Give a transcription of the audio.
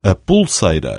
A pulseira.